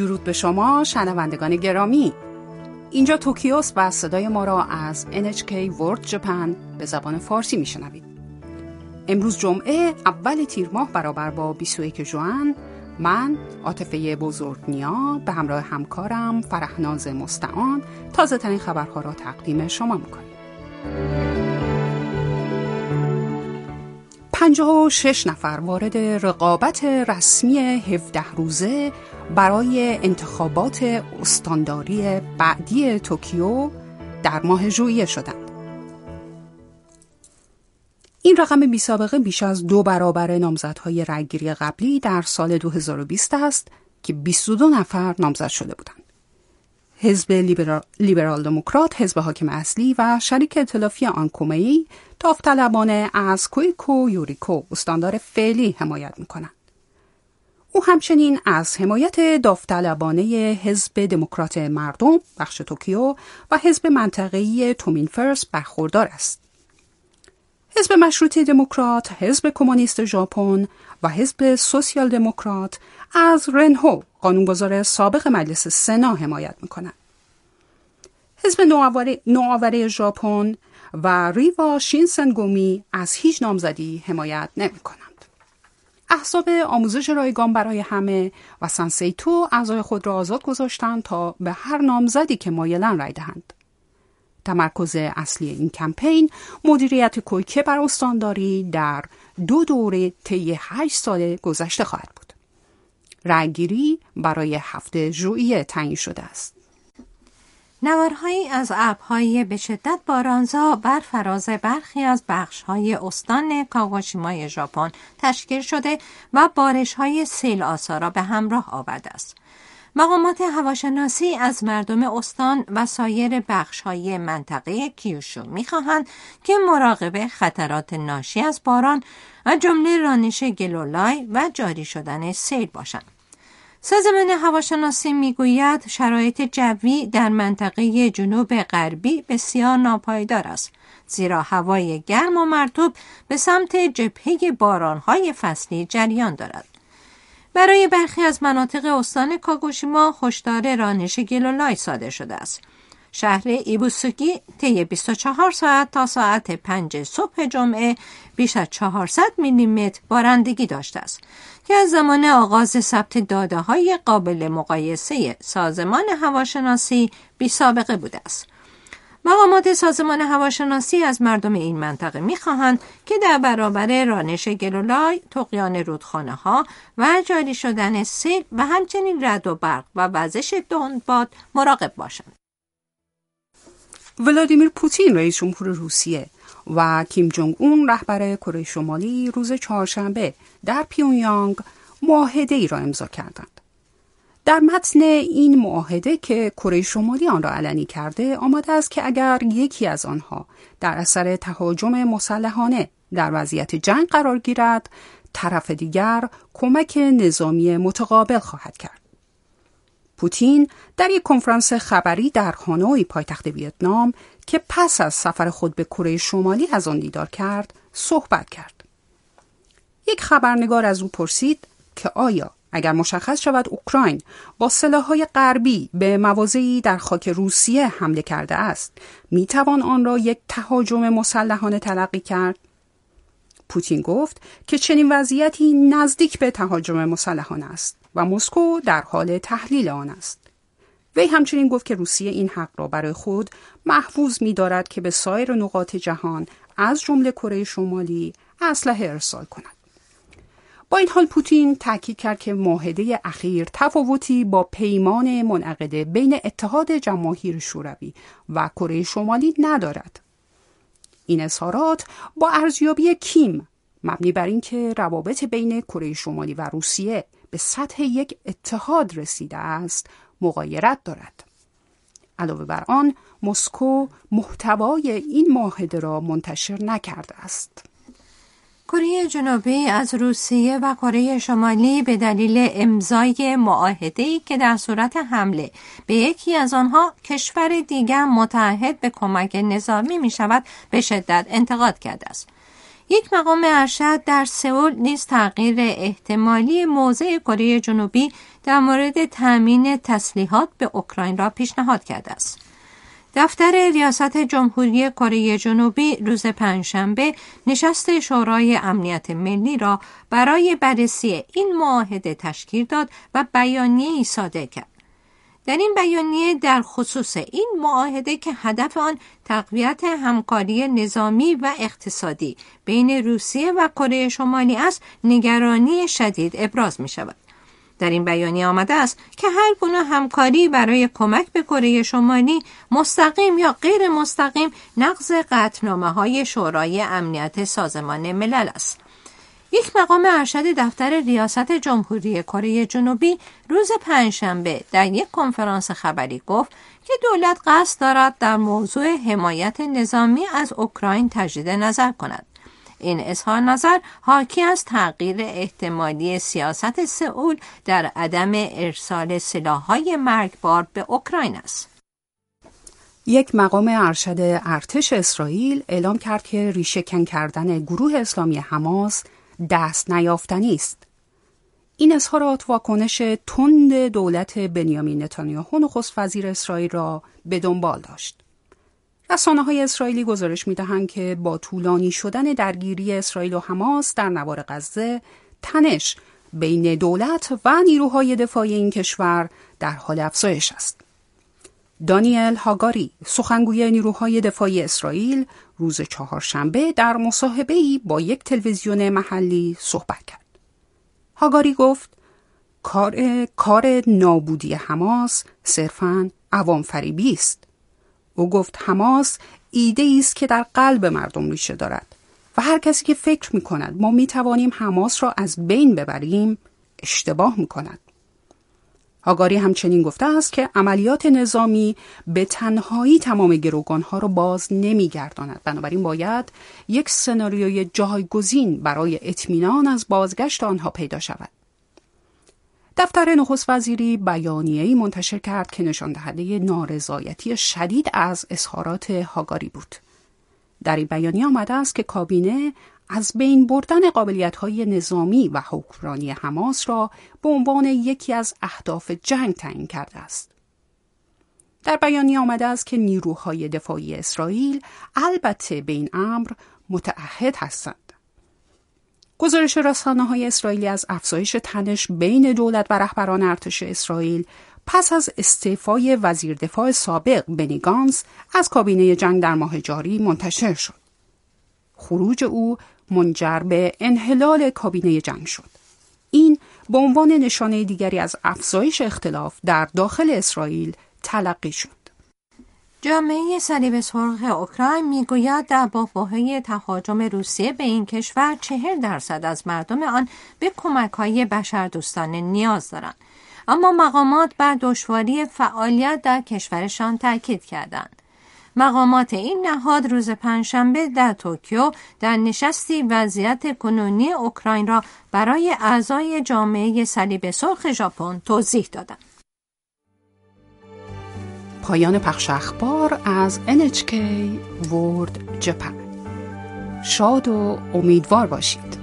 درود به شما شنوندگان گرامی. اینجا توکیوس و صدای ما را از NHK World Japan به زبان فارسی میشنوید. امروز جمعه اول تیر ماه برابر با 21 جوان من عاطفه بزرگ نیا به همراه همکارم فرهناز مستعان تازه ترین خبرها را تقدیم شما می‌کنیم. 56 نفر وارد رقابت رسمی 17 روزه برای انتخابات استانداری بعدی توکیو در ماه ژوئیه شدند. این رقم بی سابقه بیش از دو برابر نامزدهای رأیگیری قبلی در سال 2020 است که 22 نفر نامزد شده بودند. حزب لیبرال دموکرات، حزب حاکم اصلی و شریک اطلافی آنکومئی داوطلبانه از کویکو یوریکو استاندار فعلی حمایت می‌کنند. او همچنین از حمایت داوطلبانه حزب دموکرات مردم بخش توکیو و حزب منطقه‌ای تومین فرس برخوردار است. حزب مشروطه دموکرات، حزب کمونیست ژاپن و حزب سوسیال دموکرات از رنهو قانونگذار سابق مجلس سنا حمایت می‌کنند. حزب نوآوری ژاپن و ریوا شینسنگومی از هیچ نامزدی حمایت نمی کنند. احزاب آموزش رایگان برای همه و سنسیتو اعضای خود را آزاد گذاشتند تا به هر نامزدی که مایلن رای دهند. تمرکز اصلی این کمپین مدیریت کویکه بر استانداری در دو دوره طی هشت سال گذشته خواهد بود. رأیگیری برای هفته ژوئیه تعیین شده است. نوارهایی از ابرهای به شدت بارانزا بر فراز برخی از بخشهای استان کاگوشیمای ژاپن تشکیل شده و بارشهای سیل آسا را به همراه آورده است. مقامات هواشناسی از مردم استان و سایر بخشهای منطقه کیوشو می‌خواهند که مراقب خطرات ناشی از باران و جمله رانش گلولای و جاری شدن سیل باشند. سازمان هواشناسی می‌گوید شرایط جوی در منطقه جنوب غربی بسیار ناپایدار است زیرا هوای گرم و مرتوب به سمت جبهه بارانهای فصلی جریان دارد. برای برخی از مناطق استان کاگوشیما هشدار رانش گلولای صادر شده است. شهر ایبوسوگی طی 24 ساعت تا ساعت 5 صبح جمعه بیش از 400 میلیمتر بارندگی داشته است. که از زمان آغاز ثبت داده های قابل مقایسه سازمان هواشناسی بی سابقه بوده است. مقامات سازمان هواشناسی از مردم این منطقه می‌خواهند که در برابر رانش گلولای، تقیان رودخانه ها و جاری شدن سیل و همچنین رد و برق و وزش باد مراقب باشند. ولادیمیر پوتین رئیس جمهور روسیه و کیم جونگ اون رهبر کره شمالی روز چهارشنبه در پیونیانگ معاهده ای را امضا کردند. در متن این معاهده که کره شمالی آن را علنی کرده آمده است که اگر یکی از آنها در اثر تهاجم مسلحانه در وضعیت جنگ قرار گیرد طرف دیگر کمک نظامی متقابل خواهد کرد. پوتین در یک کنفرانس خبری در هانوی پایتخت ویتنام که پس از سفر خود به کره شمالی از آن دیدار کرد صحبت کرد. یک خبرنگار از او پرسید که آیا اگر مشخص شود اوکراین با سلاحهای غربی به مواضعی در خاک روسیه حمله کرده است می توان آن را یک تهاجم مسلحانه تلقی کرد؟ پوتین گفت که چنین وضعیتی نزدیک به تهاجم مسلحانه است. و مسکو در حال تحلیل آن است وی همچنین گفت که روسیه این حق را برای خود محفوظ می دارد که به سایر نقاط جهان از جمله کره شمالی اسلحه ارسال کند. با این حال پوتین تاکید کرد که معاهده اخیر تفاوتی با پیمان منعقده بین اتحاد جماهیر شوروی و کره شمالی ندارد. این اظهارات با ارزیابی کیم مبنی بر اینکه روابط بین کره شمالی و روسیه به سطح یک اتحاد رسیده است مقایرت دارد علاوه بر آن مسکو محتوای این معاهده را منتشر نکرده است کره جنوبی از روسیه و کره شمالی به دلیل امضای معاهده که در صورت حمله به یکی از آنها کشور دیگر متحد به کمک نظامی می شود به شدت انتقاد کرده است. یک مقام ارشد در سئول نیز تغییر احتمالی موضع کره جنوبی در مورد تأمین تسلیحات به اوکراین را پیشنهاد کرده است. دفتر ریاست جمهوری کره جنوبی روز پنجشنبه نشست شورای امنیت ملی را برای بررسی این معاهده تشکیل داد و بیانیه ای صادر کرد. در این بیانیه در خصوص این معاهده که هدف آن تقویت همکاری نظامی و اقتصادی بین روسیه و کره شمالی است نگرانی شدید ابراز می شود. در این بیانیه آمده است که هر گونه همکاری برای کمک به کره شمالی مستقیم یا غیر مستقیم نقض قطنامه های شورای امنیت سازمان ملل است. یک مقام ارشد دفتر ریاست جمهوری کره جنوبی روز پنجشنبه در یک کنفرانس خبری گفت که دولت قصد دارد در موضوع حمایت نظامی از اوکراین تجدید نظر کند. این اظهار نظر حاکی از تغییر احتمالی سیاست سئول در عدم ارسال سلاحهای مرگبار به اوکراین است. یک مقام ارشد ارتش اسرائیل اعلام کرد که ریشه کن کردن گروه اسلامی حماس دست نیافتنی است. این اظهارات واکنش تند دولت بنیامین نتانیاهو نخست وزیر اسرائیل را به دنبال داشت. رسانه های اسرائیلی گزارش می دهند که با طولانی شدن درگیری اسرائیل و حماس در نوار غزه تنش بین دولت و نیروهای دفاعی این کشور در حال افزایش است. دانیل هاگاری سخنگوی نیروهای دفاعی اسرائیل روز چهارشنبه در مصاحبه‌ای با یک تلویزیون محلی صحبت کرد. هاگاری گفت کار کار نابودی حماس صرفاً عوام فریبی است. او گفت حماس ایده است که در قلب مردم ریشه دارد و هر کسی که فکر می کند ما می توانیم حماس را از بین ببریم اشتباه می کند. هاگاری همچنین گفته است که عملیات نظامی به تنهایی تمام گروگانها را باز نمیگرداند بنابراین باید یک سناریوی جایگزین برای اطمینان از بازگشت آنها پیدا شود دفتر نخست وزیری بیانیه‌ای منتشر کرد که نشان دهنده نارضایتی شدید از اظهارات هاگاری بود. در این بیانیه آمده است که کابینه از بین بردن قابلیت های نظامی و حکمرانی حماس را به عنوان یکی از اهداف جنگ تعیین کرده است. در بیانیه آمده است که نیروهای دفاعی اسرائیل البته به این امر متعهد هستند. گزارش رسانه های اسرائیلی از افزایش تنش بین دولت و رهبران ارتش اسرائیل پس از استعفای وزیر دفاع سابق بنی گانس از کابینه جنگ در ماه جاری منتشر شد. خروج او منجر به انحلال کابینه جنگ شد. این به عنوان نشانه دیگری از افزایش اختلاف در داخل اسرائیل تلقی شد. جامعه صلیب سرخ اوکراین می‌گوید در بافاهای تهاجم روسیه به این کشور چهل درصد از مردم آن به کمک های بشردوستانه نیاز دارند اما مقامات بر دشواری فعالیت در کشورشان تاکید کردند مقامات این نهاد روز پنجشنبه در توکیو در نشستی وضعیت کنونی اوکراین را برای اعضای جامعه صلیب سرخ ژاپن توضیح دادند. پایان پخش اخبار از NHK World Japan. شاد و امیدوار باشید.